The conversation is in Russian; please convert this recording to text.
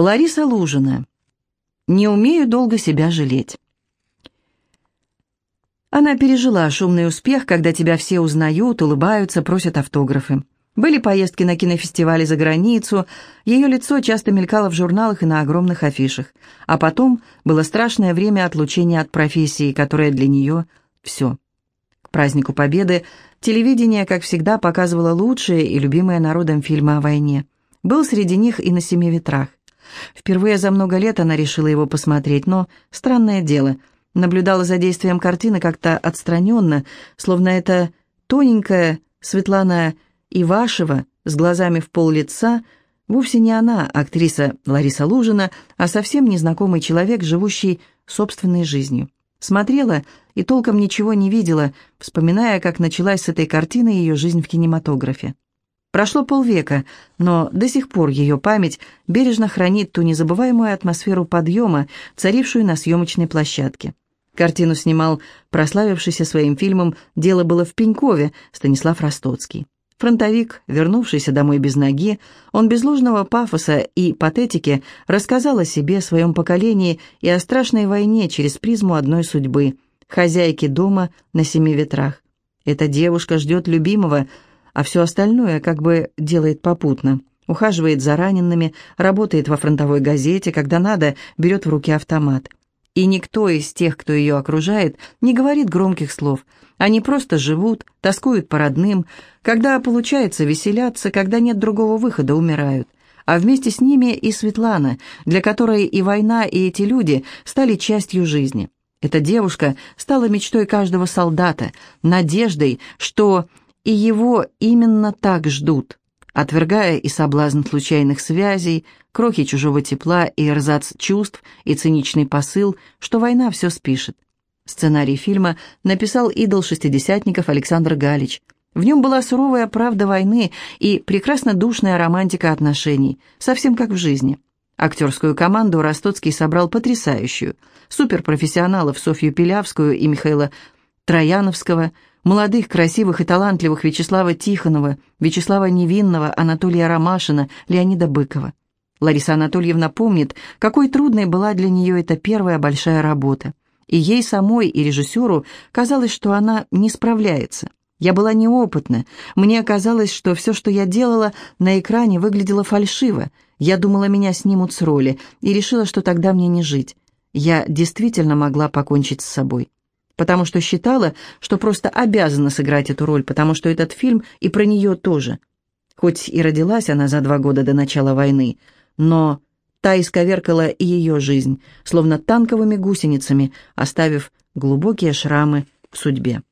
Лариса Лужина. «Не умею долго себя жалеть». Она пережила шумный успех, когда тебя все узнают, улыбаются, просят автографы. Были поездки на кинофестивали за границу, ее лицо часто мелькало в журналах и на огромных афишах. А потом было страшное время отлучения от профессии, которая для нее все. К празднику Победы телевидение, как всегда, показывало лучшие и любимые народом фильмы о войне. Был среди них и «На семи ветрах». Впервые за много лет она решила его посмотреть, но, странное дело, наблюдала за действием картины как-то отстраненно, словно это тоненькая Светлана Ивашева с глазами в пол лица вовсе не она, актриса Лариса Лужина, а совсем незнакомый человек, живущий собственной жизнью. Смотрела и толком ничего не видела, вспоминая, как началась с этой картины ее жизнь в кинематографе. Прошло полвека, но до сих пор ее память бережно хранит ту незабываемую атмосферу подъема, царившую на съемочной площадке. Картину снимал прославившийся своим фильмом «Дело было в Пенькове» Станислав Ростоцкий. Фронтовик, вернувшийся домой без ноги, он без ложного пафоса и патетики рассказал о себе, своем поколении и о страшной войне через призму одной судьбы – хозяйки дома на семи ветрах. Эта девушка ждет любимого – а все остальное как бы делает попутно. Ухаживает за ранеными, работает во фронтовой газете, когда надо, берет в руки автомат. И никто из тех, кто ее окружает, не говорит громких слов. Они просто живут, тоскуют по родным. Когда получается веселяться, когда нет другого выхода, умирают. А вместе с ними и Светлана, для которой и война, и эти люди стали частью жизни. Эта девушка стала мечтой каждого солдата, надеждой, что и его именно так ждут, отвергая и соблазн случайных связей, крохи чужого тепла и эрзац чувств и циничный посыл, что война все спишет. Сценарий фильма написал идол шестидесятников Александр Галич. В нем была суровая правда войны и прекрасно душная романтика отношений, совсем как в жизни. Актерскую команду Ростоцкий собрал потрясающую. Суперпрофессионалов Софью Пилявскую и Михаила Трояновского – молодых, красивых и талантливых Вячеслава Тихонова, Вячеслава Невинного, Анатолия Ромашина, Леонида Быкова. Лариса Анатольевна помнит, какой трудной была для нее эта первая большая работа. И ей самой, и режиссеру казалось, что она не справляется. Я была неопытна. Мне казалось, что все, что я делала, на экране выглядело фальшиво. Я думала, меня снимут с роли, и решила, что тогда мне не жить. Я действительно могла покончить с собой потому что считала, что просто обязана сыграть эту роль, потому что этот фильм и про нее тоже. Хоть и родилась она за два года до начала войны, но та исковеркала и ее жизнь, словно танковыми гусеницами, оставив глубокие шрамы в судьбе.